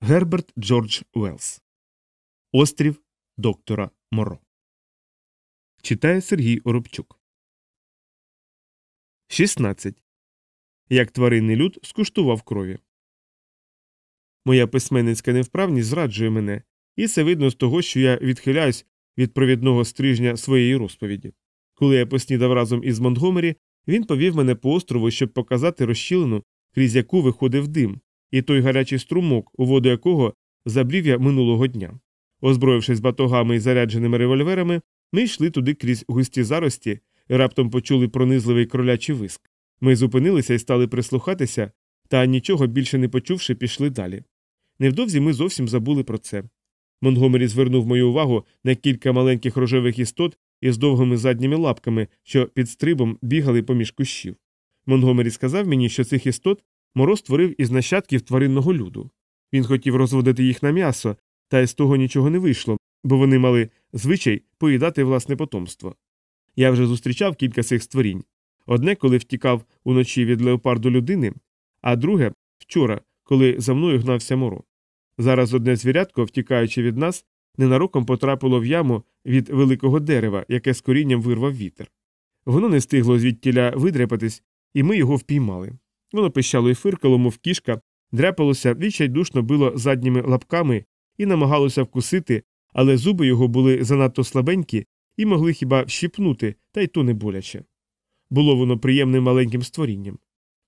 Герберт Джордж Уелс Острів доктора Моро. Читає Сергій Оробчук. 16. Як тваринний люд скуштував крові. Моя письменницька невправність зраджує мене, і це видно з того, що я відхиляюсь від провідного стрижня своєї розповіді. Коли я поснідав разом із Монтгомері, він повів мене по острову, щоб показати розщілину, крізь яку виходив дим, і той гарячий струмок, у воду якого забрів я минулого дня. Озброївшись батогами і зарядженими револьверами, ми йшли туди крізь густі зарості і раптом почули пронизливий кролячий виск. Ми зупинилися і стали прислухатися, та нічого більше не почувши, пішли далі. Невдовзі ми зовсім забули про це. Монгомері звернув мою увагу на кілька маленьких рожевих істот із довгими задніми лапками, що під стрибом бігали поміж кущів. Монгомері сказав мені, що цих істот Моро створив із нащадків тваринного люду. Він хотів розводити їх на м'ясо, та із того нічого не вийшло, бо вони мали звичай поїдати власне потомство. Я вже зустрічав кілька цих створінь одне, коли втікав уночі від леопарду людини, а друге вчора, коли за мною гнався моро. Зараз одне звірятко, втікаючи від нас, ненароком потрапило в яму від великого дерева, яке з корінням вирвав вітер. Воно не стигло звідтіля видряпатись, і ми його впіймали. Воно пищало і фиркало, мов кішка, дряпалося, відчайдушно било задніми лапками і намагалося вкусити, але зуби його були занадто слабенькі і могли хіба вщипнути, та й то не боляче. Було воно приємним маленьким створінням.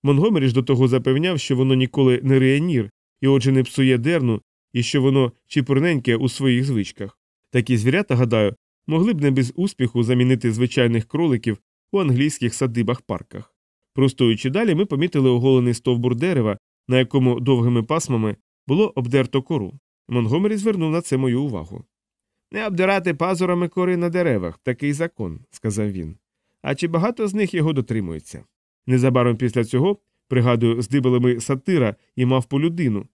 Монгомері ж до того запевняв, що воно ніколи не риє нір, і отже не псує дерну, і що воно чіпурненьке у своїх звичках. Такі звірята, гадаю, могли б не без успіху замінити звичайних кроликів у англійських садибах парках. Простуючи далі, ми помітили оголений стовбур дерева, на якому довгими пасмами було обдерто кору. Монгомері звернув на це мою увагу. Не обдирати пазурами кори на деревах такий закон, сказав він. А чи багато з них його дотримується? Незабаром після цього, пригадую, здибали сатира і мав по людину.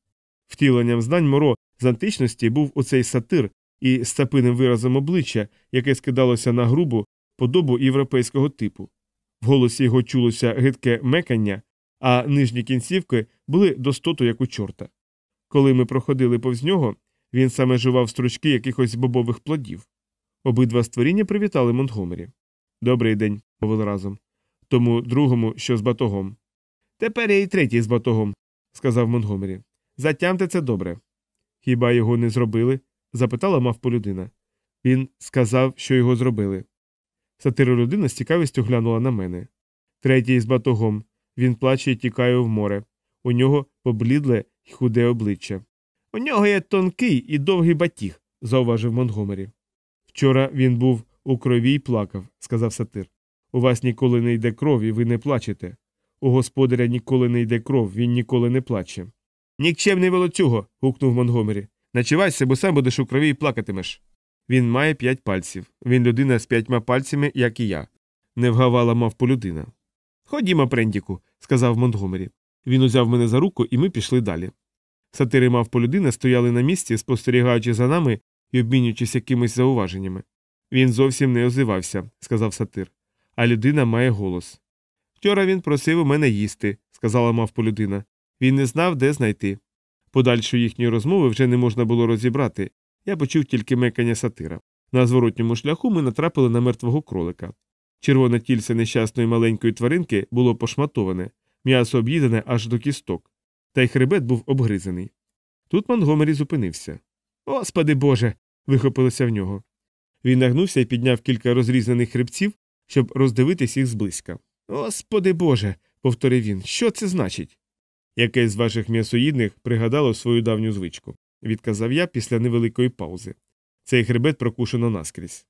Втіленням знань моро з античності був оцей сатир і з цапиним виразом обличчя, яке скидалося на грубу подобу європейського типу. В голосі його чулося гидке мекання, а нижні кінцівки були достоту, як у чорта. Коли ми проходили повз нього, він саме жував стручки якихось бобових плодів. Обидва створіння привітали Монтгомері. Добрий день, мовили разом. Тому другому, що з батогом. Тепер я і третій з батогом, сказав Монтгомері. Затямте це добре. Хіба його не зробили? запитала мавполюдина. Він сказав, що його зробили. Сатира людина з цікавістю глянула на мене. Третій з батогом. Він плаче і тікає в море. У нього поблідле й худе обличчя. У нього є тонкий і довгий батіг, зауважив Монтгомері. Вчора він був у крові й плакав, сказав сатир. У вас ніколи не йде кров, і ви не плачете. У господаря ніколи не йде кров, він ніколи не плаче. Нікчемний волоцюго. гукнув Монтгомері. Начувайся, бо сам будеш у крові і плакатимеш. Він має п'ять пальців. Він людина з п'ятьма пальцями, як і я. Не вгавала мавпу людина. Ходімо, Прендіку, сказав Монтгомері. Він узяв мене за руку, і ми пішли далі. Сатири мавпу людина стояли на місці, спостерігаючи за нами і обмінюючись якимись зауваженнями. Він зовсім не озивався, сказав сатир. А людина має голос. Вчора він просив у мене їсти, сказала мавпу людина. Він не знав, де знайти. Подальшої їхньої розмови вже не можна було розібрати, я почув тільки мекання сатира. На зворотньому шляху ми натрапили на мертвого кролика. Червоне тільце нещасної маленької тваринки було пошматоване, м'ясо об'їдене аж до кісток, та й хребет був обгризаний. Тут Монгомері зупинився. Господи Боже. вихопилося в нього. Він нагнувся і підняв кілька розрізаних хребців, щоб роздивитись їх зблизька. Господи Боже. повторив він, що це значить? Якесь з ваших м'ясоїдних пригадало свою давню звичку відказав я після невеликої паузи. Цей хребет прокушено наскрізь.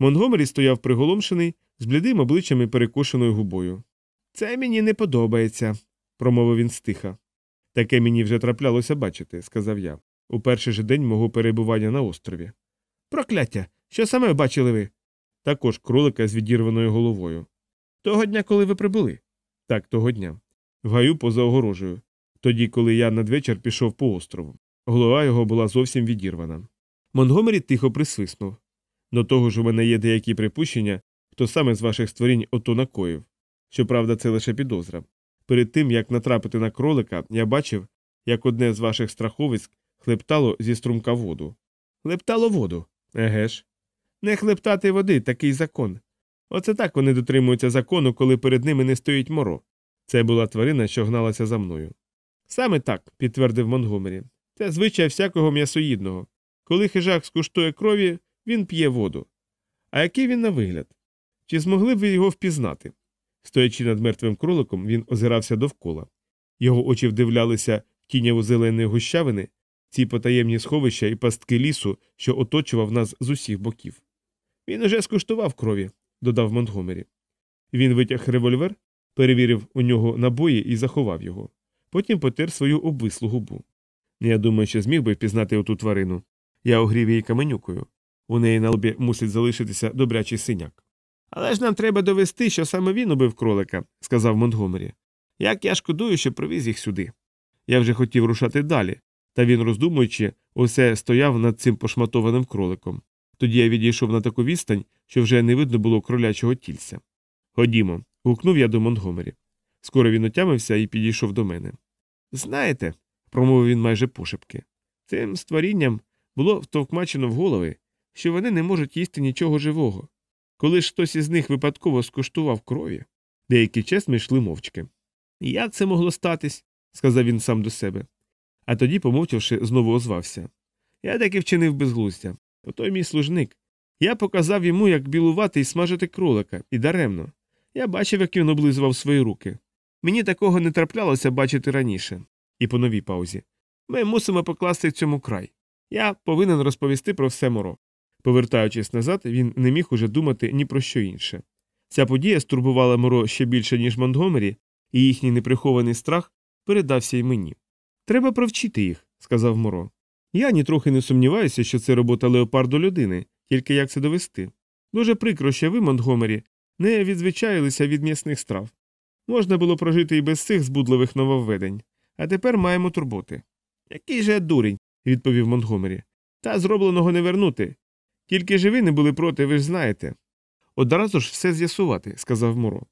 Монгомері стояв приголомшений, з блідим обличчям і перекошеною губою. Це мені не подобається, промовив він стиха. Таке мені вже траплялося бачити, сказав я, у перший же день мого перебування на острові. Прокляття! Що саме бачили ви? Також кролика з відірваною головою. Того дня, коли ви прибули? Так, того дня. В гаю поза огорожею. Тоді, коли я надвечір пішов по острову. Голова його була зовсім відірвана. Монгомері тихо присвиснув. До того ж у мене є деякі припущення, хто саме з ваших створінь ото накоїв. Щоправда, це лише підозра. Перед тим як натрапити на кролика, я бачив, як одне з ваших страховиськ хлептало зі струмка воду. Хлептало воду. Еге ж. Не хлептати води такий закон. Оце так вони дотримуються закону, коли перед ними не стоїть моро. Це була тварина, що гналася за мною. Саме так, підтвердив Монгомері. Це звичай всякого м'ясоїдного. Коли хижак скуштує крові, він п'є воду. А який він на вигляд? Чи змогли б ви його впізнати? Стоячи над мертвим кроликом, він озирався довкола. Його очі вдивлялися тіняву зеленої гущавини, ці потаємні сховища і пастки лісу, що оточував нас з усіх боків. Він уже скуштував крові, додав Монтгомері. Він витяг револьвер, перевірив у нього набої і заховав його. Потім потер свою обвислу губу. Я думаю, що зміг би впізнати оту тварину. Я огрів її каменюкою. У неї на лобі мусить залишитися добрячий синяк. Але ж нам треба довести, що саме він убив кролика, сказав Монтгомері. Як я шкодую, що привіз їх сюди. Я вже хотів рушати далі, та він, роздумуючи, усе стояв над цим пошматованим кроликом. Тоді я відійшов на таку відстань, що вже не видно було кролячого тільця. Ходімо, гукнув я до Монтгомері. Скоро він отямився і підійшов до мене. Знаєте, промовив він майже пошепки, цим створінням було втовкмачено в голови, що вони не можуть їсти нічого живого. Коли ж хтось із них випадково скуштував крові, деякий час ми йшли мовчки. Як це могло статись? сказав він сам до себе. А тоді, помовчавши, знову озвався. Я таки вчинив безглуздя. Отой мій служник. Я показав йому, як білувати і смажити кролика, і даремно. Я бачив, як він облизував свої руки. Мені такого не траплялося бачити раніше. І по новій паузі. Ми мусимо покласти цьому край. Я повинен розповісти про все моро. Повертаючись назад, він не міг уже думати ні про що інше. Ця подія стурбувала моро ще більше, ніж Монтгомері, і їхній неприхований страх передався й мені. Треба провчити їх, сказав Моро. Я нітрохи не сумніваюся, що це робота леопарду людини, тільки як це довести. Дуже прикро, що ви, Монтгомері, не відзвичаїлися від м'ясних страв. Можна було прожити і без цих збудливих нововведень, а тепер маємо турботи. Який же я дурень, відповів Монтгомері. Та зробленого не вернути. Тільки ж ви не були проти, ви ж знаєте. Одразу ж все з'ясувати, сказав Моро.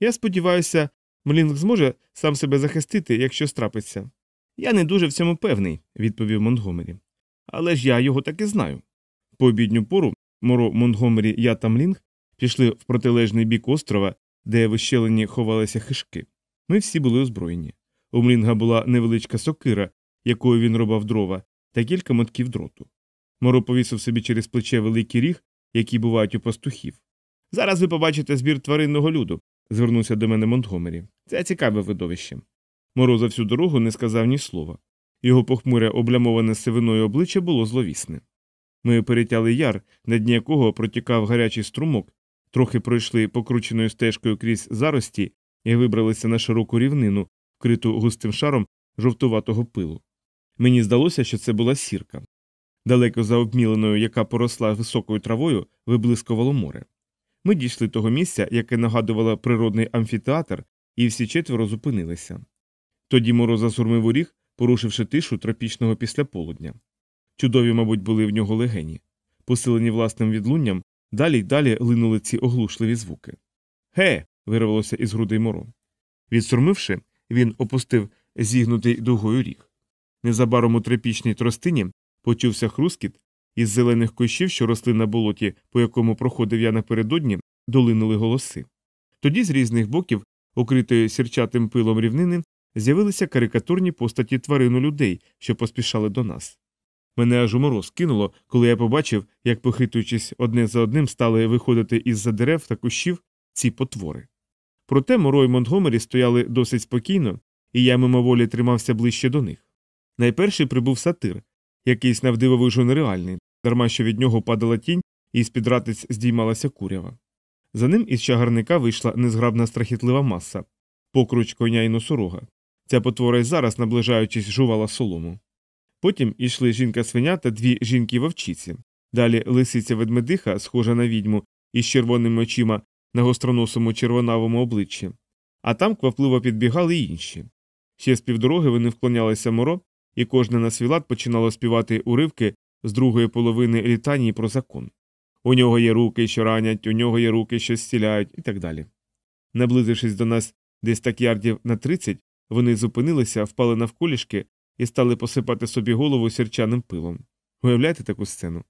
Я сподіваюся, Млінг зможе сам себе захистити, якщо страпиться. Я не дуже в цьому певний, відповів Монтгомері. Але ж я його таки знаю. По обідню пору Моро Монтгомері, я та Млінг пішли в протилежний бік острова, де в ущелині ховалися хишки. Ми всі були озброєні. У Млінга була невеличка сокира, якою він рубав дрова, та кілька мотків дроту. Моро повісив собі через плече великий ріг, які бувають у пастухів. Зараз ви побачите збір тваринного люду, звернувся до мене Монтгомері. Це цікаве видовище. Моро за всю дорогу не сказав ні слова. Його похмуре облямоване сивиною обличчя було зловісне. Ми перетяли яр, на дні якого протікав гарячий струмок, трохи пройшли покрученою стежкою крізь зарості і вибралися на широку рівнину, вкриту густим шаром жовтуватого пилу. Мені здалося, що це була сірка. Далеко за обміленою, яка поросла високою травою, виблискувало море. Ми дійшли того місця, яке нагадувало природний амфітеатр, і всі четверо зупинилися. Тоді мороз засурмив у ріг, порушивши тишу тропічного післяполудня. Чудові, мабуть, були в нього легені. Посилені власним відлунням, далі й далі линули ці оглушливі звуки. Ге. вирвалося із грудей моро. Відсурмивши, він опустив зігнутий дугою ріг. Незабаром у тропічній тростині почувся хрускіт, із зелених кущів, що росли на болоті, по якому проходив я напередодні, долинули голоси. Тоді з різних боків, укритої сірчатим пилом рівнини, з'явилися карикатурні постаті тварину людей, що поспішали до нас. Мене аж у мороз кинуло, коли я побачив, як, похитуючись одне за одним, стали виходити із за дерев та кущів ці потвори. Проте Моро і Монтгомері стояли досить спокійно, і я мимоволі тримався ближче до них. Найперший прибув сатир, якийсь навдивовижу нереальний, дарма що від нього падала тінь, і з під ратиць здіймалася курява. За ним із чагарника вийшла незграбна страхітлива маса, покруч коня і носорога. Ця потвора й зараз, наближаючись, жувала солому. Потім ішли жінка свиня та дві жінки вовчиці. Далі лисиця ведмедиха, схожа на відьму, із червоними очима на гостроносому червонавому обличчі. А там квапливо підбігали й інші. Ще з півдороги вони вклонялися моро, і кожне на свій лад починало співати уривки з другої половини літанії про закон. У нього є руки, що ранять, у нього є руки, що зціляють, і так далі. Наблизившись до нас десь так ярдів на тридцять, вони зупинилися, впали навколішки і стали посипати собі голову сірчаним пилом. Уявляєте таку сцену?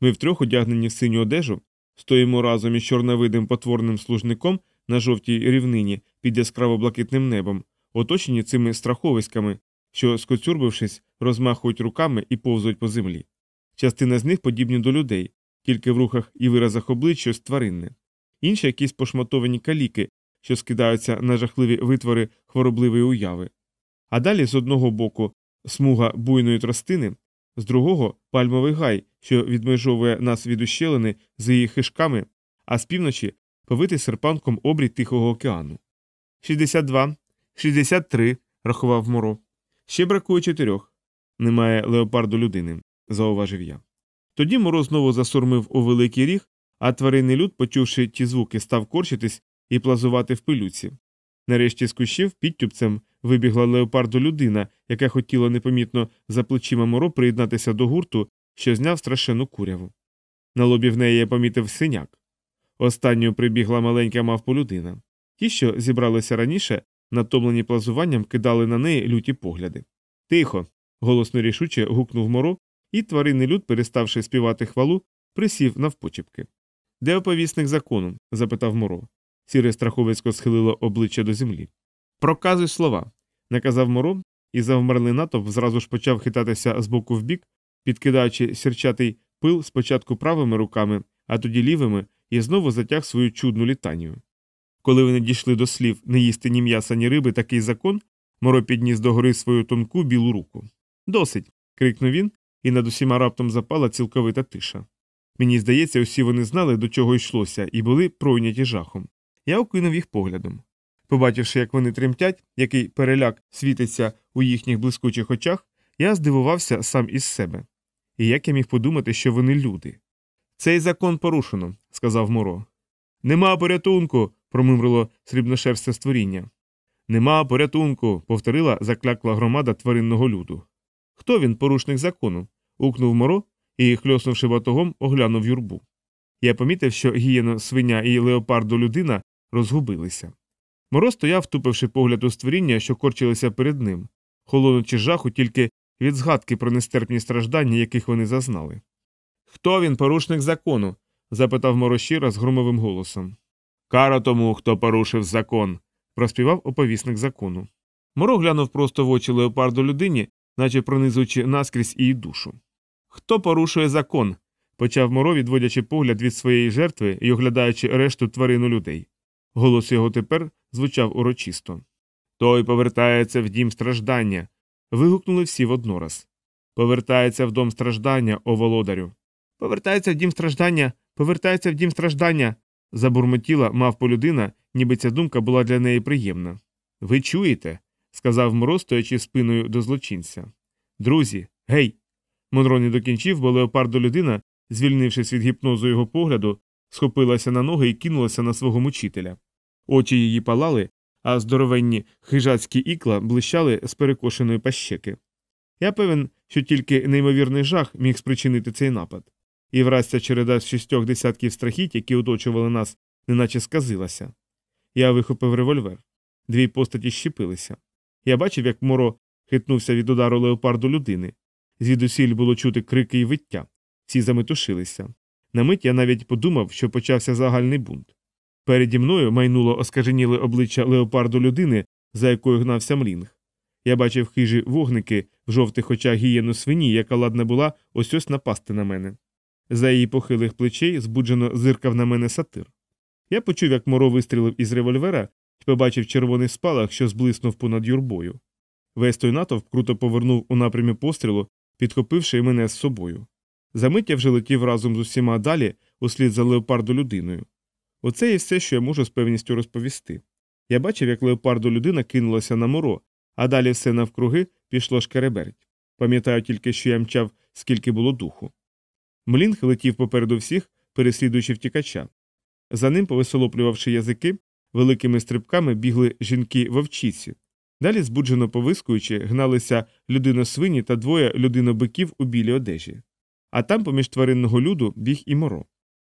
Ми втрьох одягнені в синю одежу, стоїмо разом із чорновидим потворним служником на жовтій рівнині під яскраво блакитним небом, оточені цими страховиськами, що, скоцюрбившись, розмахують руками і повзуть по землі. Частина з них подібні до людей, тільки в рухах і виразах облич щось тваринне, інші якісь пошматовані каліки, що скидаються на жахливі витвори хворобливої уяви. А далі з одного боку смуга буйної тростини, з другого пальмовий гай, що відмежовує нас від ущелини з її хишками, а з півночі повитий серпанком обрій Тихого океану. 62, 63, рахував Моро. Ще бракує чотирьох. Немає леопарду людини, зауважив я. Тоді Моро знову засурмив у великий ріг, а тваринний люд, почувши ті звуки, став корчитись і плазувати в пилюці. Нарешті з кущів підтюбцем вибігла леопарду людина, яка хотіла непомітно за плечима моро приєднатися до гурту, що зняв страшенну куряву. На лобі в неї я помітив синяк. Останньою прибігла маленька мавполюдина. Ті, що зібралися раніше, натомлені плазуванням, кидали на неї люті погляди. Тихо. голосно рішуче гукнув моро, і тваринний люд, переставши співати хвалу, присів навпочіпки. Де оповісник закону? запитав моро. Сіре страховисько схилило обличчя до землі. Проказуй слова, наказав моро, і завмерли натовп зразу ж почав хитатися з боку в бік, підкидаючи сірчатий пил спочатку правими руками, а тоді лівими, і знову затяг свою чудну літанію. Коли вони дійшли до слів не їсти ні м'яса, ні риби такий закон, моро підніс до гори свою тонку білу руку. Досить. крикнув він, і над усіма раптом запала цілковита тиша. Мені здається, усі вони знали, до чого йшлося, і були пройняті жахом. Я окинув їх поглядом. Побачивши, як вони тремтять, який переляк світиться у їхніх блискучих очах, я здивувався сам із себе. І як я міг подумати, що вони люди? Цей закон порушено, сказав Моро. Нема порятунку. промимрило срібношерсте створіння. Нема порятунку, повторила заклякла громада тваринного люду. Хто він, порушник закону? укнув Моро і, хльоснувши батогом, оглянув юрбу. Я помітив, що гієно свиня і леопардо людина розгубилися. Моро стояв, втупивши погляд у створіння, що корчилися перед ним, холонучи жаху тільки від згадки про нестерпні страждання, яких вони зазнали. Хто він, порушник закону? запитав Моро ще раз громовим голосом. Кара тому, хто порушив закон, проспівав оповісник закону. Моро глянув просто в очі леопарду людині, наче пронизуючи наскрізь її душу. Хто порушує закон? почав Моро, відводячи погляд від своєї жертви і оглядаючи решту тварину людей. Голос його тепер звучав урочисто. Той повертається в дім страждання. вигукнули всі воднораз. Повертається в дом страждання, о володарю. Повертається в дім страждання, повертається в дім страждання. забурмотіла мавпо людина, ніби ця думка була для неї приємна. Ви чуєте? сказав Мороз, стоячи спиною до злочинця. Друзі, гей. Монро не докінчив, бо леопардо людина, звільнившись від гіпнозу його погляду, схопилася на ноги і кинулася на свого мучителя. Очі її палали, а здоровенні хижацькі ікла блищали з перекошеної пащеки. Я певен, що тільки неймовірний жах міг спричинити цей напад, і враз ця череда з шістьох десятків страхіть, які оточували нас, неначе сказилася. Я вихопив револьвер. Дві постаті щепилися. Я бачив, як моро хитнувся від удару леопарду людини. Звідусіль було чути крики і виття. Всі заметушилися. На мить я навіть подумав, що почався загальний бунт. Переді мною майнуло оскаженіле обличчя леопарду людини, за якою гнався млінг. Я бачив хижі вогники в жовтих очах гієну свині, яка ладна була ось ось напасти на мене. За її похилих плечей збуджено зиркав на мене сатир. Я почув, як моро вистрілив із револьвера і побачив червоний спалах, що зблиснув понад юрбою. Весь той натовп круто повернув у напрямі пострілу, підхопивши мене з собою. Замить я вже летів разом з усіма далі, услід за леопарду людиною. Оце і все, що я можу з певністю розповісти. Я бачив, як леопарду людина кинулася на моро, а далі все навкруги пішло шкереберть. Пам'ятаю тільки, що я мчав, скільки було духу. Млінг летів попереду всіх, переслідуючи втікача. За ним, повисолоплювавши язики, великими стрибками бігли жінки вовчиці. Далі, збуджено повискуючи, гналися людино-свині та двоє людинобиків у білій одежі. А там, поміж тваринного люду, біг і моро.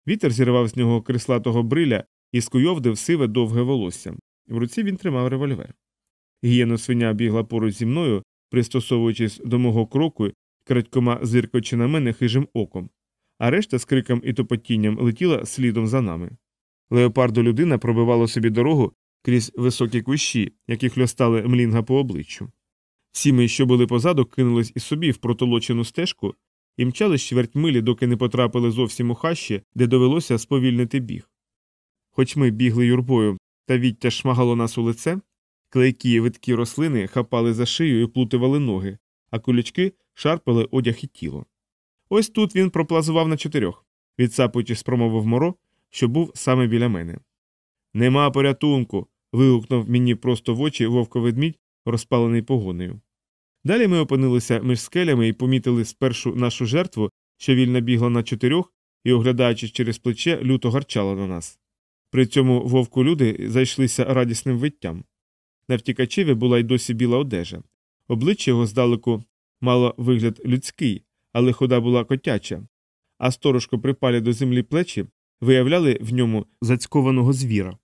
Вітер зірвав з нього крислатого бриля і скуйовдив сиве довге волосся. В руці він тримав револьвер. Гієно свиня бігла поруч зі мною, пристосовуючись до мого кроку, крадькома зиркочи на мене хижим оком, а решта з криком і топотінням летіла слідом за нами. Леопарду людина пробивала собі дорогу крізь високі кущі, які хльостали млінга по обличчю. Всі ми, що були позаду, кинулись і собі в протолочену стежку і мчали чверть милі, доки не потрапили зовсім у хащі, де довелося сповільнити біг. Хоч ми бігли юрбою та віття шмагало нас у лице, клейкі видкі рослини хапали за шию і плутували ноги, а кулячки шарпали одяг і тіло. Ось тут він проплазував на чотирьох, відсапуючись промовив моро, що був саме біля мене. Нема порятунку. вигукнув мені просто в очі вовко ведмідь, розпалений погонею. Далі ми опинилися між скелями і помітили спершу нашу жертву, що вільно бігла на чотирьох і, оглядаючись через плече, люто гарчала на нас. При цьому вовку люди зайшлися радісним виттям. На втікачеві була й досі біла одежа. Обличчя його здалеку мало вигляд людський, але хода була котяча, а сторожко припалі до землі плечі виявляли в ньому зацькованого звіра.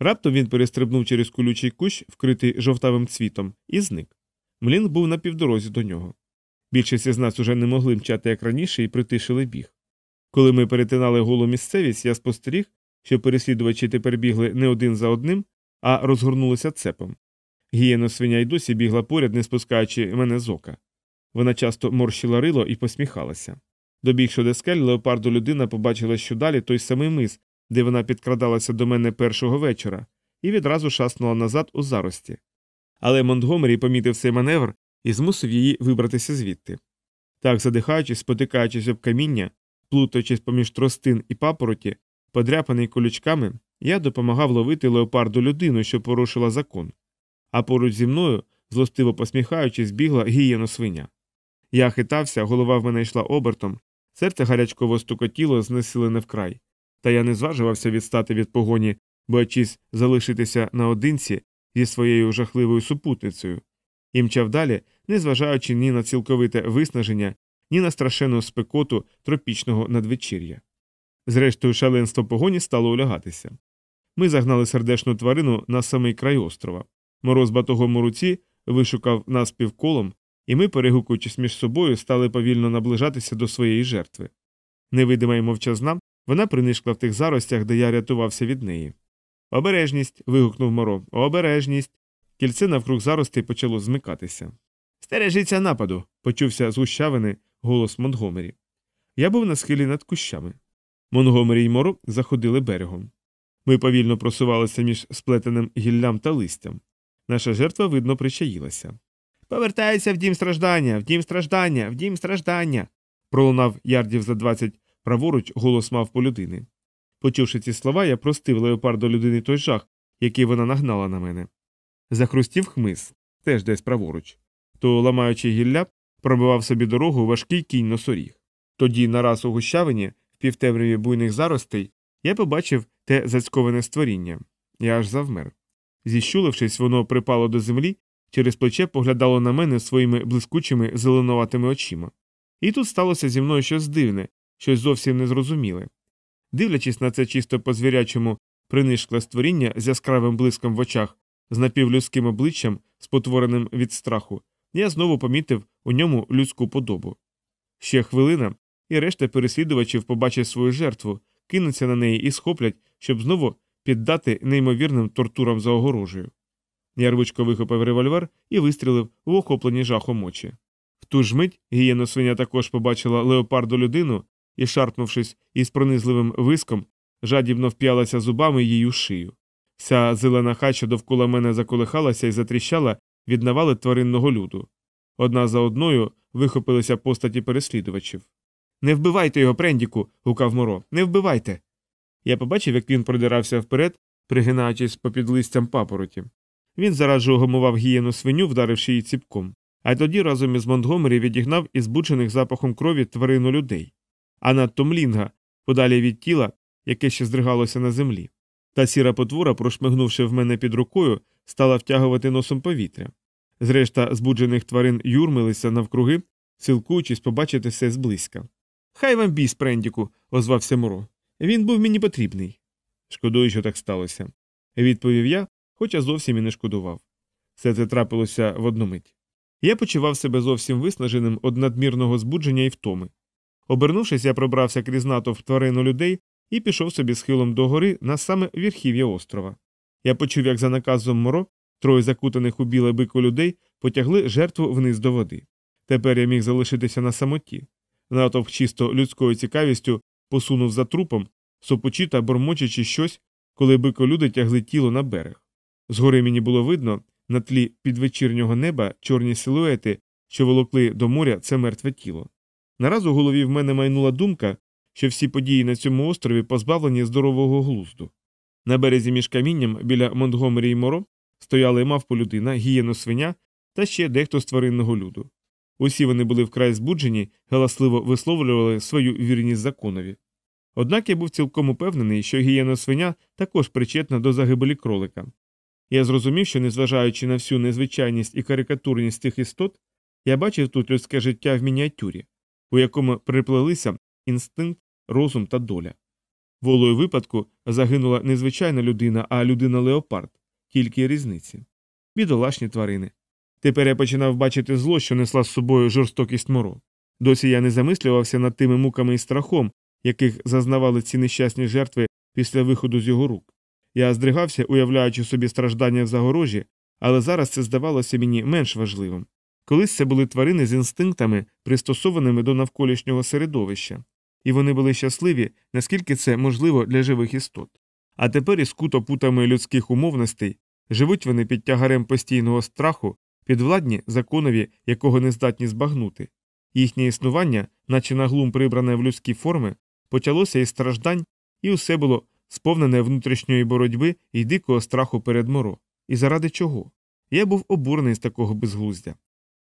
Раптом він перестрибнув через колючий кущ, вкритий жовтавим цвітом, і зник. Млін був на півдорозі до нього. Більшість із нас уже не могли мчати як раніше і притишили біг. Коли ми перетинали голу місцевість, я спостеріг, що переслідувачі тепер бігли не один за одним, а розгорнулися цепом. Гієно свиня й досі бігла поряд, не спускаючи мене з ока. Вона часто морщила рило і посміхалася. Добігши до скель, леопарду людина побачила, що далі той самий мис, де вона підкрадалася до мене першого вечора, і відразу шаснула назад у зарості. Але Монтгомері помітив цей маневр і змусив її вибратися звідти. Так, задихаючись, спотикаючись об каміння, плутаючись поміж тростин і папороті, подряпаний колючками, я допомагав ловити леопарду людину, що порушила закон. А поруч зі мною, злостиво посміхаючись, бігла гієно свиня. Я хитався, голова в мене йшла обертом, серце гарячково стукотіло, знесилене вкрай, та я не зважувався відстати від погоні, боячись залишитися наодинці зі своєю жахливою супутницею, і мчав далі, незважаючи ні на цілковите виснаження, ні на страшенну спекоту тропічного надвечір'я. Зрештою, шаленство погоні стало улягатися. Ми загнали сердешну тварину на самий край острова. Мороз батогом у руці вишукав нас півколом, і ми, перегукуючись між собою, стали повільно наближатися до своєї жертви. Невидима й мовчазна, вона принишкла в тих заростях, де я рятувався від неї. Обережність. вигукнув моро. Обережність. Кільце навкруг заростей почало змикатися. Стережіться нападу. почувся з гущавини голос Монтгомері. Я був на схилі над кущами. Монгомері й моро заходили берегом. Ми повільно просувалися між сплетеним гіллям та листям. Наша жертва, видно, причаїлася. Повертайся в дім страждання, в дім страждання, в дім страждання. пролунав ярдів за двадцять праворуч голос мав по людини. Почувши ці слова, я простив леопарду людини той жах, який вона нагнала на мене. Захрустів хмиз, теж десь праворуч. То, ламаючи гілля, пробивав собі дорогу важкий кінь носоріг. Тоді, нараз у гущавині, в півтемряві буйних заростей, я побачив те зацьковане створіння. Я аж завмер. Зіщулившись, воно припало до землі, через плече поглядало на мене своїми блискучими зеленуватими очима. І тут сталося зі мною щось дивне, щось зовсім незрозуміле. Дивлячись на це чисто по звірячому принишкле створіння з яскравим блиском в очах, з напівлюдським обличчям, спотвореним від страху, я знову помітив у ньому людську подобу. Ще хвилина, і решта переслідувачів побачать свою жертву, кинуться на неї і схоплять, щоб знову піддати неймовірним тортурам за огорожею. Я рвучко вихопив револьвер і вистрілив в охоплені жахом очі. В ту ж мить гієно свиня також побачила леопарду людину і, шарпнувшись із пронизливим виском, жадібно вп'ялася зубами її у шию. Вся зелена хача довкола мене заколихалася і затріщала від навали тваринного люду. Одна за одною вихопилися постаті переслідувачів. Не вбивайте його, Прендіку. гукав моро. Не вбивайте. Я побачив, як він продирався вперед, пригинаючись попід листям папороті. Він зараджу гомував гієну свиню, вдаривши її ціпком, а тоді разом із Монтгомері відігнав із збуджених запахом крові тварину людей а надто млінга, подалі від тіла, яке ще здригалося на землі. Та сіра потвора, прошмигнувши в мене під рукою, стала втягувати носом повітря. Зрешта збуджених тварин юрмилися навкруги, силкуючись побачити все зблизька. Хай вам біс, Прендіку, озвався Моро. Він був мені потрібний. Шкодую, що так сталося. Відповів я, хоча зовсім і не шкодував. Все це трапилося в одну мить. Я почував себе зовсім виснаженим од надмірного збудження і втоми. Обернувшись, я пробрався крізь натовп тварину людей і пішов собі схилом до гори на саме верхів'я острова. Я почув, як за наказом моро троє закутаних у біле бико людей потягли жертву вниз до води. Тепер я міг залишитися на самоті. Натовп чисто людською цікавістю посунув за трупом, сопучи та бормочучи щось, коли бико люди тягли тіло на берег. Згори мені було видно на тлі підвечірнього неба чорні силуети, що волокли до моря це мертве тіло. Нараз у голові в мене майнула думка, що всі події на цьому острові позбавлені здорового глузду. На березі між камінням біля Монтгомері й Моро стояли мавпу людина, гієно свиня та ще дехто з тваринного люду. Усі вони були вкрай збуджені, галасливо висловлювали свою вірність законові. Однак я був цілком упевнений, що гієно свиня також причетна до загибелі кролика. Я зрозумів, що, незважаючи на всю незвичайність і карикатурність цих істот, я бачив тут людське життя в мініатюрі, у якому приплелися інстинкт, розум та доля. Волою випадку загинула не звичайна людина, а людина леопард, тільки різниці. Бідолашні тварини. Тепер я починав бачити зло, що несла з собою жорстокість моро. Досі я не замислювався над тими муками і страхом, яких зазнавали ці нещасні жертви після виходу з його рук. Я здригався, уявляючи собі страждання в загорожі, але зараз це здавалося мені менш важливим. Колись це були тварини з інстинктами, пристосованими до навколишнього середовища, і вони були щасливі, наскільки це можливо для живих істот. А тепер із путами людських умовностей живуть вони під тягарем постійного страху, підвладні законові, якого не здатні збагнути. Їхнє існування, наче наглум прибране в людські форми, почалося із страждань, і усе було сповнене внутрішньої боротьби і дикого страху перед моро. І заради чого? Я був обурений з такого безглуздя.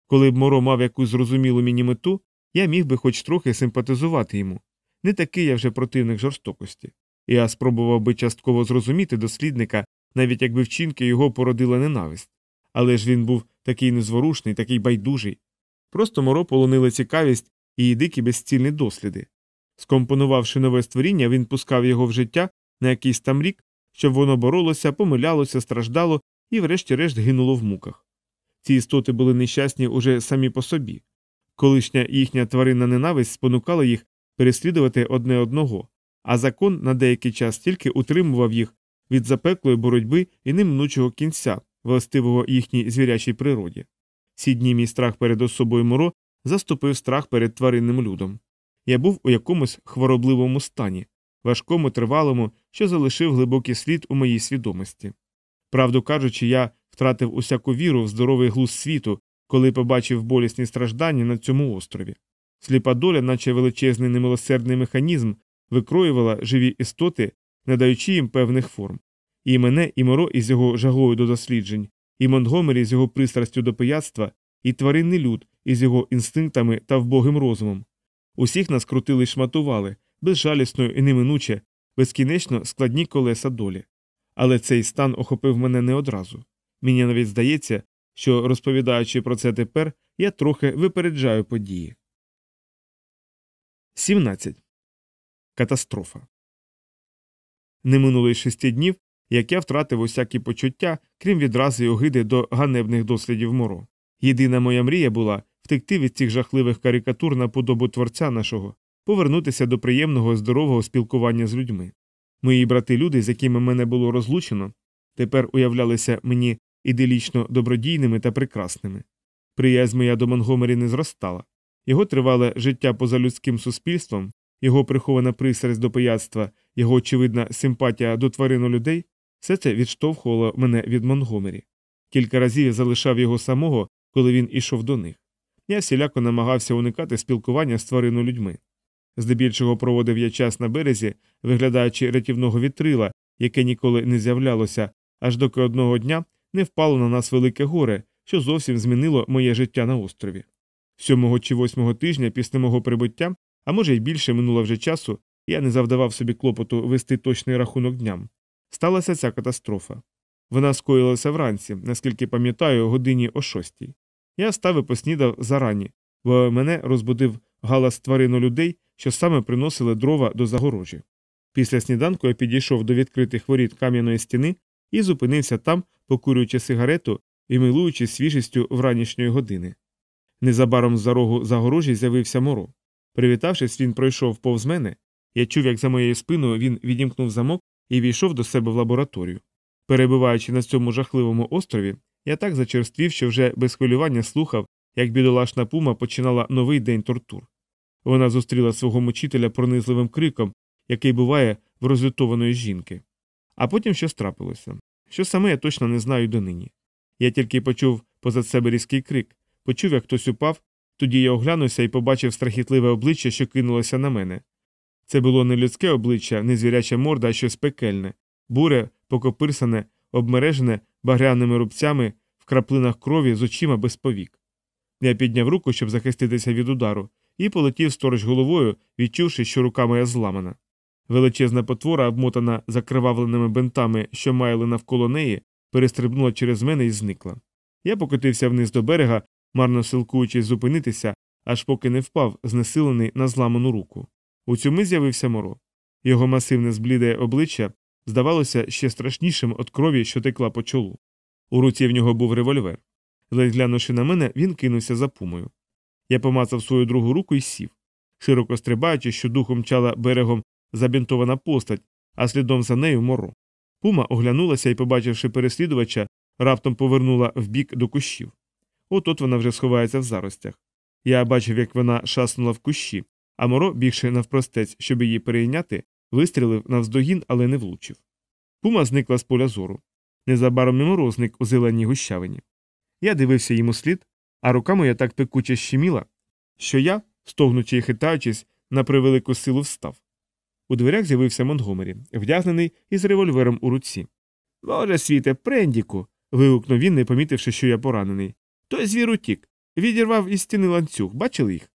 Коли б моро мав якусь зрозумілу мені мету, я міг би хоч трохи симпатизувати йому. Не такий я вже противник жорстокості. Я спробував би частково зрозуміти дослідника, навіть якби вчинки його породила ненависть. Але ж він був такий незворушний, такий байдужий. Просто моро полонили цікавість і дикі безцільні досліди. Скомпонувавши нове створіння, він пускав його в життя на якийсь там рік, щоб воно боролося, помилялося, страждало і, врешті-решт, гинуло в муках. Ці істоти були нещасні уже самі по собі. Колишня їхня тваринна ненависть спонукала їх переслідувати одне одного, а закон на деякий час тільки утримував їх від запеклої боротьби і неминучого кінця, властивого їхній звірячій природі. Ці дні мій страх перед особою моро заступив страх перед тваринним людом. Я був у якомусь хворобливому стані, важкому, тривалому, що залишив глибокий слід у моїй свідомості. Правду кажучи, я втратив усяку віру в здоровий глузд світу, коли побачив болісні страждання на цьому острові. Сліпа доля, наче величезний немилосердний механізм, викроювала живі істоти, надаючи їм певних форм. І мене, і моро із його жагою до досліджень, і Монтгомері з його пристрастю до пияцтва, і тваринний люд із його інстинктами та вбогим розумом. Усіх нас крутили й шматували, безжалісно і неминуче, безкінечно складні колеса долі. Але цей стан охопив мене не одразу. Мені навіть здається, що, розповідаючи про це тепер, я трохи випереджаю події. 17. Катастрофа. Не минуло й шести днів, як я втратив усякі почуття, крім відрази й огиди до ганебних дослідів моро. Єдина моя мрія була втекти від цих жахливих карикатур на подобу творця нашого, повернутися до приємного здорового спілкування з людьми. Мої брати люди, з якими мене було розлучено, тепер уявлялися мені іделічно добродійними та прекрасними. Приязнь моя до Монгомері не зростала. Його тривале життя поза людським суспільством, його прихована пристрасть до пияцтва, його очевидна симпатія до тварину людей все це відштовхувало мене від Монгомері. Кілька разів я залишав його самого, коли він ішов до них. Я всіляко намагався уникати спілкування з тварину людьми. Здебільшого проводив я час на березі, виглядаючи рятівного вітрила, яке ніколи не з'являлося, аж доки одного дня не впало на нас велике горе, що зовсім змінило моє життя на острові. Сьомого чи восьмого тижня після мого прибуття, а може й більше минуло вже часу, я не завдавав собі клопоту вести точний рахунок дням. Сталася ця катастрофа. Вона скоїлася вранці, наскільки пам'ятаю, годині о шостій. Я став і поснідав зарані, бо мене розбудив галас тварину людей, що саме приносили дрова до загорожі. Після сніданку я підійшов до відкритих воріт кам'яної стіни і зупинився там, покурюючи сигарету і милуючи свіжістю вранішньої години. Незабаром з-за рогу загорожі з'явився моро. Привітавшись, він пройшов повз мене. Я чув, як за моєю спиною він відімкнув замок і війшов до себе в лабораторію. Перебуваючи на цьому жахливому острові, я так зачерствів, що вже без хвилювання слухав, як бідолашна пума починала новий день тортур. Вона зустріла свого мучителя пронизливим криком, який буває в розлютованої жінки. А потім щось трапилося. Що саме я точно не знаю донині. Я тільки почув позад себе різкий крик, почув, як хтось упав, тоді я оглянувся і побачив страхітливе обличчя, що кинулося на мене. Це було не людське обличчя, не звіряча морда, а щось пекельне, буре, покопирсане, обмережене багряними рубцями в краплинах крові з очима без повік. Я підняв руку, щоб захиститися від удару, і полетів сторож головою, відчувши, що рука моя зламана. Величезна потвора, обмотана закривавленими бинтами, що маяли навколо неї, перестрибнула через мене і зникла. Я покотився вниз до берега, марно силкуючись зупинитися, аж поки не впав, знесилений на зламану руку. У мить з'явився моро. Його масивне збліде обличчя здавалося ще страшнішим від крові, що текла по чолу. У руці в нього був револьвер. Ледь глянувши на мене, він кинувся за пумою. Я помацав свою другу руку і сів. Широко стрибаючи, що духом мчала берегом забінтована постать, а слідом за нею моро. Пума оглянулася і, побачивши переслідувача, раптом повернула вбік до кущів. От вона вже сховається в заростях. Я бачив, як вона шаснула в кущі, а моро, бігши навпростець, щоб її перейняти, вистрілив навздогін, але не влучив. Пума зникла з поля зору. Незабаром і моро зник у зеленій гущавині. Я дивився йому слід, а рука моя так пекуче щеміла, що я, стогнучи і хитаючись, на превелику силу встав. У дверях з'явився Монтгомері, вдягнений із револьвером у руці. Боже світе, прендіку. вигукнув він, не помітивши, що я поранений. Той звір утік. Відірвав із стіни ланцюг, бачили їх?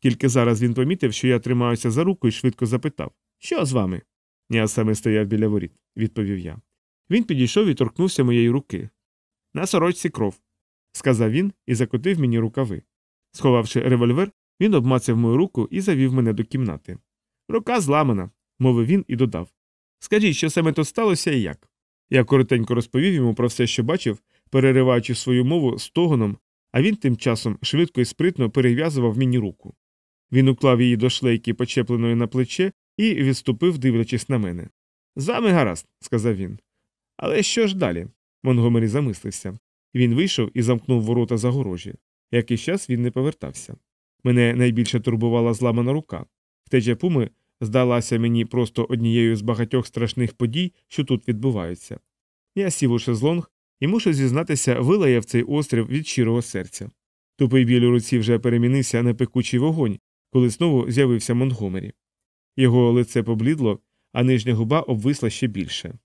Тільки зараз він помітив, що я тримаюся за руку і швидко запитав Що з вами? Я саме стояв біля воріт, відповів я. Він підійшов і торкнувся моєї руки. На сорочці кров, сказав він і закотив мені рукави. Сховавши револьвер, він обмацав мою руку і завів мене до кімнати. Рука зламана, мовив він і додав. Скажіть, що саме тут сталося і як? Я коротенько розповів йому про все, що бачив, перериваючи свою мову стогоном, а він тим часом швидко і спритно перев'язував мені руку. Він уклав її до шлейки, почепленої на плече, і відступив, дивлячись на мене. З вами гаразд, сказав він. Але що ж далі? Монгомері замислився. Він вийшов і замкнув ворота загорожі. Якийсь час він не повертався. Мене найбільше турбувала зламана рука. Втеча пуми здалася мені просто однією з багатьох страшних подій, що тут відбуваються. Я сів у шезлонг і мушу зізнатися, вилаяв цей острів від щирого серця. Тупий біль у руці вже перемінився на пекучий вогонь, коли знову з'явився Монтгомері. Його лице поблідло, а нижня губа обвисла ще більше.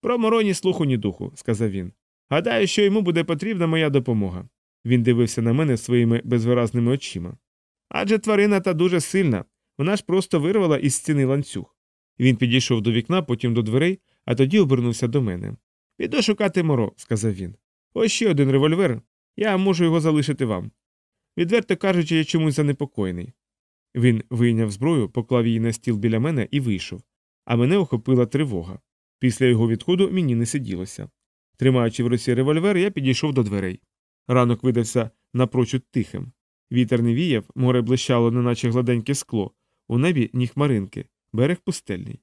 Про мороні слуху, ні духу, сказав він. Гадаю, що йому буде потрібна моя допомога. Він дивився на мене своїми безвиразними очима. Адже тварина та дуже сильна, вона ж просто вирвала із стіни ланцюг. Він підійшов до вікна, потім до дверей, а тоді обернувся до мене. Піду шукати моро, сказав він. Ось ще один револьвер. Я можу його залишити вам. Відверто кажучи, я чомусь занепокоєний. Він вийняв зброю, поклав її на стіл біля мене і вийшов, а мене охопила тривога. Після його відходу мені не сиділося. Тримаючи в руці револьвер, я підійшов до дверей. Ранок видався напрочуд тихим. Вітер не віяв, море блищало, неначе гладеньке скло, у небі ні хмаринки, берег пустельний.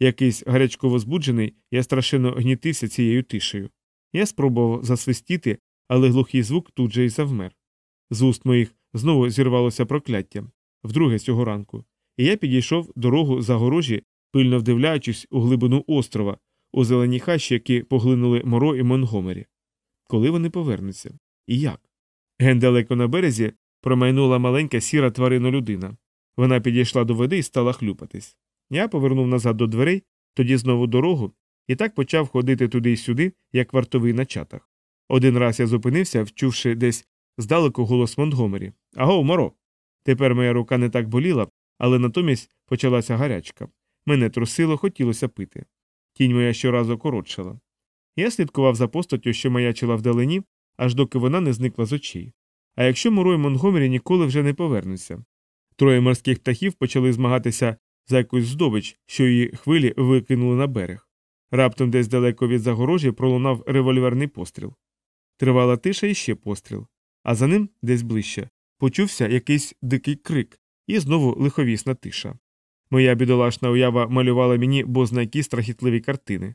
Якийсь гарячково збуджений, я страшенно гнітився цією тишею. Я спробував засвистіти, але глухий звук тут же й завмер. З уст моїх знову зірвалося прокляття вдруге цього ранку, і я підійшов дорогу загорожі, пильно вдивляючись у глибину острова, у зелені хащі, які поглинули моро і Монгомері. Коли вони повернуться? І як? Ген далеко на березі промайнула маленька сіра тварина людина. Вона підійшла до води і стала хлюпатись. Я повернув назад до дверей, тоді знову дорогу, і так почав ходити туди й сюди, як вартовий на чатах. Один раз я зупинився, вчувши десь здалеку голос Монтгомері. Аго, моро! Тепер моя рука не так боліла, але натомість почалася гарячка. Мене трусило, хотілося пити. Тінь моя щоразу коротшала. Я слідкував за постаттю, що маячила вдалині, аж доки вона не зникла з очей. А якщо Моро і Монгомері ніколи вже не повернуться? Троє морських птахів почали змагатися за якусь здобич, що її хвилі викинули на берег. Раптом десь далеко від загорожі пролунав револьверний постріл. Тривала тиша і ще постріл, а за ним, десь ближче, почувся якийсь дикий крик, і знову лиховісна тиша. Моя бідолашна уява малювала мені бозна які страхітливі картини.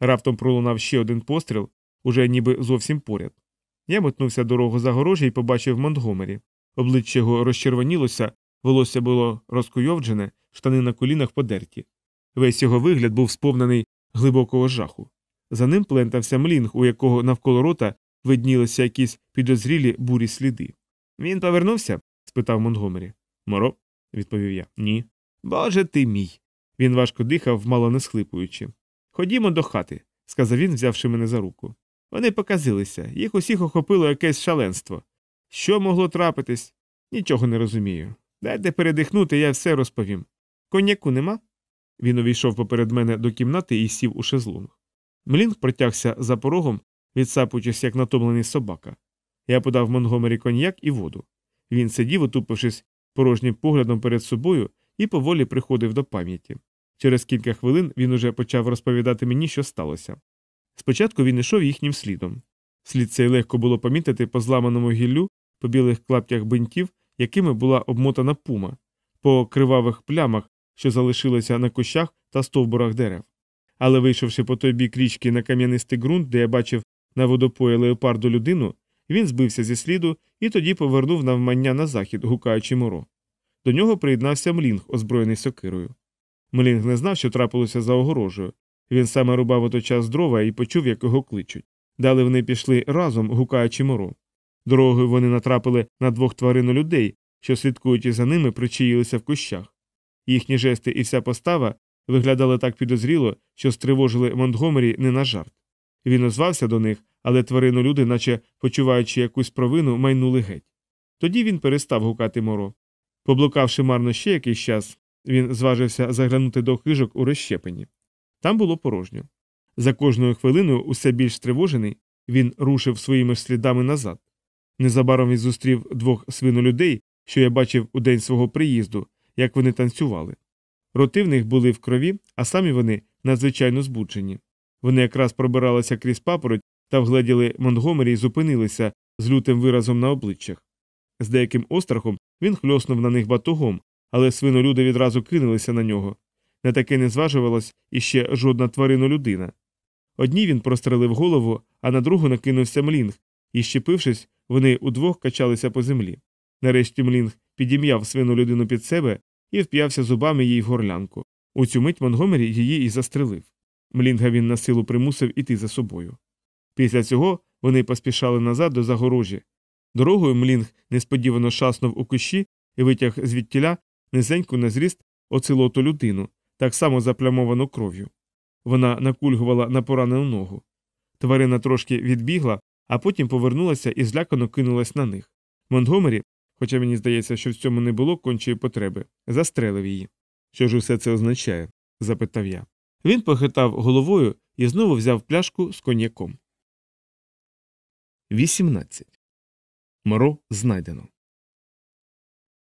Раптом пролунав ще один постріл, уже ніби зовсім поряд. Я метнувся дорогу загорожі і побачив Монтгомері. Обличчя його розчервонілося, волосся було розкуйовджене, штани на колінах подерті. Весь його вигляд був сповнений глибокого жаху. За ним плентався млінг, у якого навколо рота виднілися якісь підозрілі бурі сліди. Він повернувся? спитав Монтгомері. Моро, відповів я. Ні. Боже ти мій. Він важко дихав, мало не схлипуючи. Ходімо до хати, сказав він, взявши мене за руку. Вони показилися, їх усіх охопило якесь шаленство. Що могло трапитись? Нічого не розумію. Дайте передихнути, я все розповім. Коньяку нема? Він увійшов поперед мене до кімнати і сів у шезлонг. Млінг протягся за порогом, відсапуючись, як натомлений собака. Я подав Монгомері коньяк і воду. Він сидів, утупившись порожнім поглядом перед собою, і поволі приходив до пам'яті. Через кілька хвилин він уже почав розповідати мені, що сталося. Спочатку він йшов їхнім слідом. Слід цей легко було помітити по зламаному гіллю, по білих клаптях бинтів, якими була обмотана пума, по кривавих плямах, що залишилися на кущах та стовбурах дерев. Але вийшовши по той бік річки на кам'янистий ґрунт, де я бачив на водопої леопарду людину, він збився зі сліду і тоді повернув навмання на захід, гукаючи моро. До нього приєднався млінг, озброєний сокирою. Млінг не знав, що трапилося за огорожею. Він саме рубав у той час дрова і почув, як його кличуть. Далі вони пішли разом, гукаючи моро. Дорогою вони натрапили на двох тварин людей, що, слідкуючи за ними, причаїлися в кущах. Їхні жести і вся постава виглядали так підозріло, що стривожили Монтгомері не на жарт. Він озвався до них, але тварину люди, наче почуваючи якусь провину, майнули геть. Тоді він перестав гукати моро. Поблукавши марно ще якийсь час, він зважився заглянути до хижок у розщепені. Там було порожньо. За кожною хвилиною, усе більш стривожений, він рушив своїми слідами назад. Незабаром він зустрів двох свинолюдей, що я бачив у день свого приїзду, як вони танцювали. Роти в них були в крові, а самі вони надзвичайно збуджені. Вони якраз пробиралися крізь папороть та вгледіли Монтгомері і зупинилися з лютим виразом на обличчях. З деяким острахом він хльоснув на них батогом, але свинолюди відразу кинулися на нього. На таке не зважувалась іще жодна тварина людина. Одній він прострелив голову, а на другу накинувся млінг, і, щепившись, вони удвох качалися по землі. Нарешті млінг підім'яв свину людину під себе і вп'явся зубами їй в горлянку. У цю мить Монгомері її і застрелив. Млінга він на силу примусив іти за собою. Після цього вони поспішали назад до загорожі. Дорогою млінг несподівано шаснув у кущі і витяг звідтіля низеньку на зріст оцилоту людину, так само заплямовану кров'ю. Вона накульгувала на поранену ногу. Тварина трошки відбігла, а потім повернулася і злякано кинулась на них. Монтгомері, хоча мені здається, що в цьому не було кончої потреби, застрелив її. Що ж усе це означає? запитав я. Він похитав головою і знову взяв пляшку з коньяком. 18. Моро знайдено.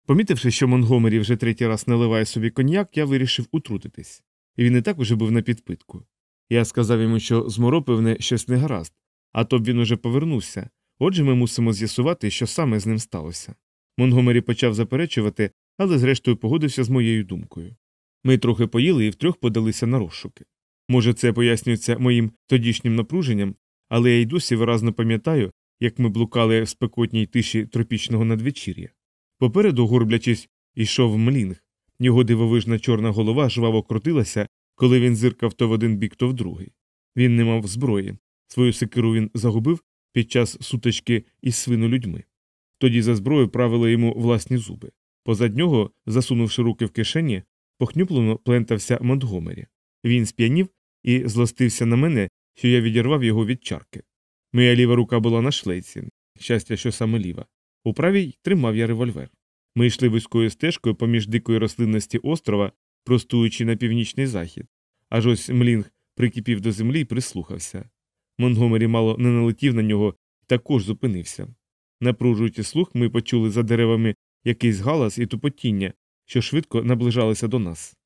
Помітивши, що Монгомері вже третій раз наливає собі коньяк, я вирішив утрутитись. Він і так уже був на підпитку. Я сказав йому, що з Моро, певне, щось не гаразд, а то б він уже повернувся. Отже, ми мусимо з'ясувати, що саме з ним сталося. Монгомері почав заперечувати, але зрештою погодився з моєю думкою. Ми трохи поїли і втрьох подалися на розшуки. Може, це пояснюється моїм тодішнім напруженням, але я й досі виразно пам'ятаю, як ми блукали в спекотній тиші тропічного надвечір'я. Попереду, горблячись, йшов млінг. Його дивовижна чорна голова жваво крутилася, коли він зиркав то в один бік, то в другий. Він не мав зброї. Свою секиру він загубив під час сутички із свинолюдьми. Тоді за зброю правили йому власні зуби. Позад нього, засунувши руки в кишені, похнюплено плентався Монтгомері. Він сп'янів і злостився на мене, що я відірвав його від чарки. Моя ліва рука була на шлейці, щастя, що саме ліва. У правій тримав я револьвер. Ми йшли вузькою стежкою поміж дикої рослинності острова, простуючи на північний захід. Аж ось млінг прикипів до землі і прислухався. Монгомері мало не налетів на нього також зупинився. Напружуючи слух, ми почули за деревами якийсь галас і тупотіння, що швидко наближалися до нас.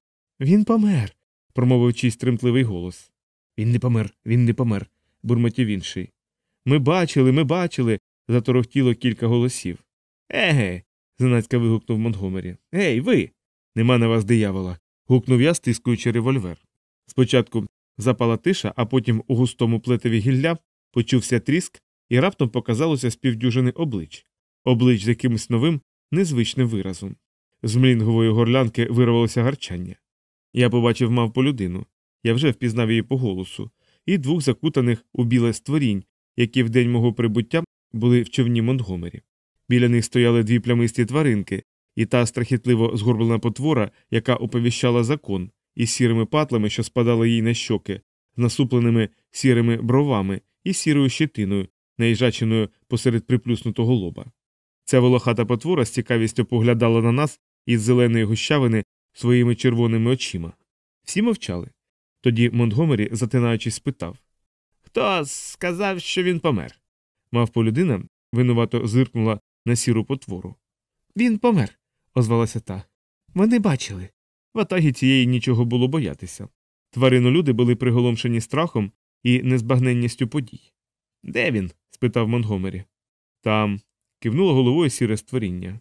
Він помер. промовив чийсь тремтливий голос. Він не помер, він не помер, бурмотів інший. Ми бачили, ми бачили. заторохтіло кілька голосів. Еге, зненацька вигукнув Монтгомері. Ей, ви! Нема на вас диявола. гукнув я, стискуючи револьвер. Спочатку запала тиша, а потім у густому плетеві гілля почувся тріск і раптом показалося співдюжини облич, облич з якимось новим, незвичним виразом. З млінгової горлянки вирвалося гарчання. Я побачив мавпу людину, я вже впізнав її по голосу, і двох закутаних у біле створінь, які в день мого прибуття були в човні Монтгомері. Біля них стояли дві плямисті тваринки, і та страхітливо згорблена потвора, яка оповіщала закон, із сірими патлами, що спадали їй на щоки, з насупленими сірими бровами і сірою щетиною, наїжаченою посеред приплюснутого лоба. Ця волохата потвора з цікавістю поглядала на нас із зеленої гущавини своїми червоними очима. Всі мовчали. Тоді Монтгомері, затинаючись, спитав Хто сказав, що він помер? Мавпо людина винувато зиркнула на сіру потвору. Він помер, озвалася та. Вони бачили. В атагі цієї нічого було боятися. Тваринолюди були приголомшені страхом і незбагненністю подій. Де він? спитав Монгомері. Там. кивнуло головою сіре створіння.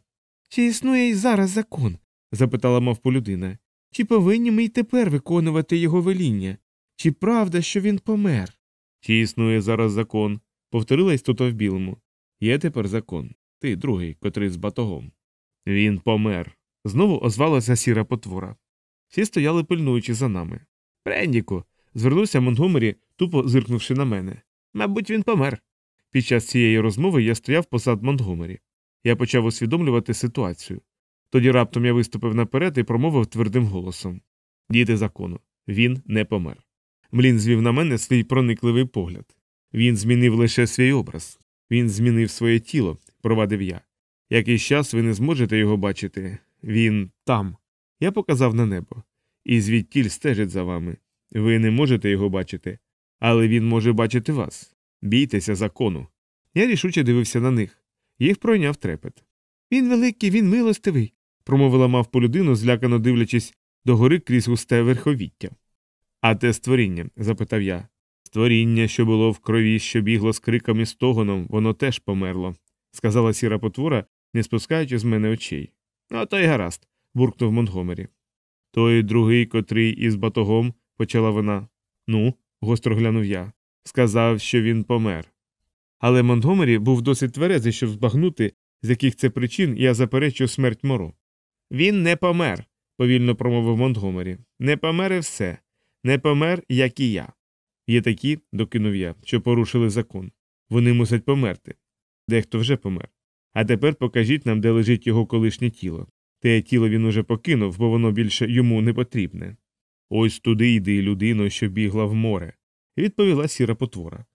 Чи існує й зараз закон? запитала мавпу людина. Чи повинні ми й тепер виконувати його веління? Чи правда, що він помер? Чи існує зараз закон? повторила істота в білому. Є тепер закон. Ти другий, котрий з батогом. Він помер. Знову озвалася сіра потвора. Всі стояли пильнуючи за нами. Прендіку. звернувся Монгомері, тупо зиркнувши на мене. Мабуть, він помер. Під час цієї розмови я стояв позад Монтгомері. Я почав усвідомлювати ситуацію. Тоді раптом я виступив наперед і промовив твердим голосом Діти закону, він не помер. Млін звів на мене свій проникливий погляд. Він змінив лише свій образ, він змінив своє тіло, провадив я. Якийсь час ви не зможете його бачити. Він там. Я показав на небо. І звідтіль стежить за вами. Ви не можете його бачити, але він може бачити вас. Бійтеся закону. Я рішуче дивився на них. Їх пройняв трепет. Він великий, він милостивий, промовила мавпу людину, злякано дивлячись догори крізь густе верховіття. А те створіння? запитав я. Створіння, що було в крові, що бігло з криком і стогоном, воно теж померло, сказала сіра потвора, не спускаючи з мене очей. «Ну, то й гаразд, буркнув Монтгомері. Той другий, котрий із батогом, почала вона. Ну, гостро глянув я. Сказав, що він помер. Але Монтгомері був досить тверезий, щоб збагнути, з яких це причин я заперечую смерть моро. Він не помер, повільно промовив Монтгомері. Не помер і все. Не помер, як і я. Є такі, докинув я, що порушили закон. Вони мусять померти. Дехто вже помер. А тепер покажіть нам, де лежить його колишнє тіло. Те тіло він уже покинув, бо воно більше йому не потрібне. Ось туди йди, людино, що бігла в море, відповіла сіра потвора.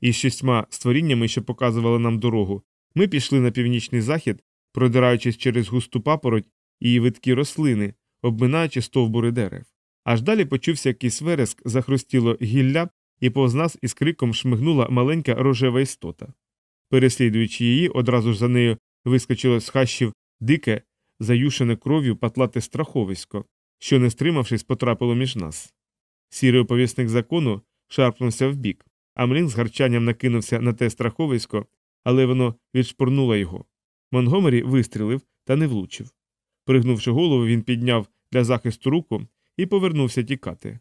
Із шістьма створіннями, що показували нам дорогу, ми пішли на північний захід, продираючись через густу папороть і видкі рослини, обминаючи стовбури дерев. Аж далі почувся якийсь вереск, захрустіло гілля, і повз нас із криком шмигнула маленька рожева істота. Переслідуючи її, одразу ж за нею вискочило з хащів дике, заюшене кров'ю патлате страховисько, що, не стримавшись, потрапило між нас. Сірий оповісник закону шарпнувся вбік, а млін з гарчанням накинувся на те страховисько, але воно відшпурнуло його. Монгомері вистрілив та не влучив. Пригнувши голову, він підняв для захисту руку і повернувся тікати.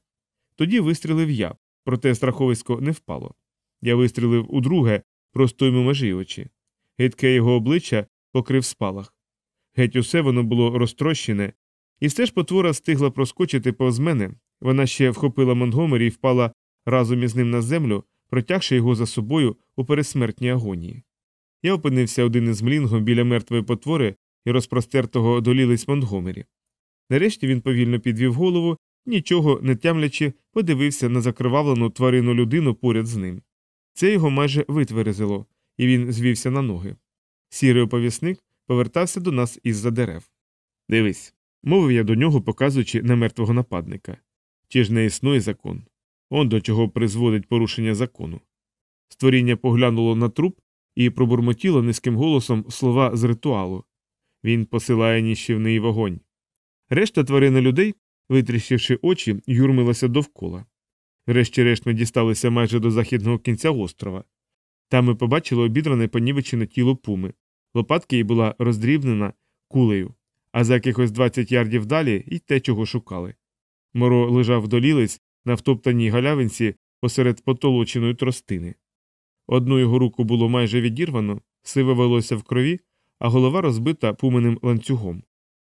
Тоді вистрілив я, проте страховисько не впало. Я вистрілив удруге, просто межі очі. Гидке його обличчя покрив спалах. Геть усе воно було розтрощене, і все ж потвора встигла проскочити повз мене. Вона ще вхопила Монгомері і впала разом із ним на землю, протягши його за собою у пересмертній агонії. Я опинився один із млінгом біля мертвої потвори і розпростертого долілись Монтгомері. Нарешті він повільно підвів голову, нічого не тямлячи, подивився на закривавлену тварину людину поряд з ним. Це його майже витверезило, і він звівся на ноги. Сірий оповісник повертався до нас із за дерев. Дивись, мовив я до нього, показуючи на мертвого нападника. Чи ж не існує закон? Он до чого призводить порушення закону. Створіння поглянуло на труп і пробурмотіло низьким голосом слова з ритуалу він посилає ніщівний вогонь. Решта тварини людей, витріщивши очі, юрмилася довкола. Врешті-решт ми дісталися майже до західного кінця острова. Там ми побачили обідране понівечене тіло пуми. Лопатки їй була роздрібнена, кулею, а за якихось 20 ярдів далі й те, чого шукали. Моро лежав долілець на втоптаній галявинці посеред потолоченої тростини. Одну його руку було майже відірвано, сиве волосся в крові, а голова розбита пуменим ланцюгом.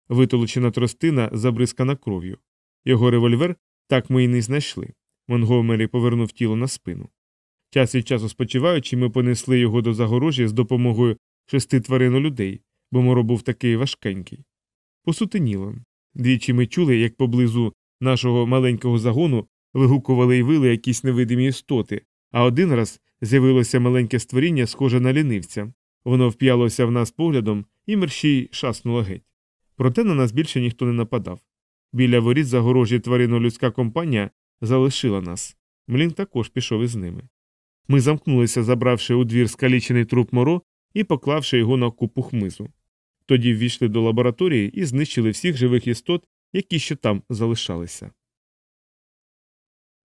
Витолочена тростина забризкана кров'ю. Його револьвер так ми й не знайшли. Монгомері повернув тіло на спину. Час від часу спочиваючи, ми понесли його до загорожі з допомогою шести тварин людей, бо моро був такий важкенький. Посутеніло. Двічі ми чули, як поблизу нашого маленького загону вигукували й вили якісь невидимі істоти, а один раз з'явилося маленьке створіння, схоже на лінивця. Воно вп'ялося в нас поглядом і мерщій шаснуло геть. Проте на нас більше ніхто не нападав. Біля воріт загорожі тварино-людська компанія залишила нас. Млін також пішов із ними. Ми замкнулися, забравши у двір скалічений труп моро і поклавши його на купу хмизу. Тоді ввійшли до лабораторії і знищили всіх живих істот, які ще там залишалися.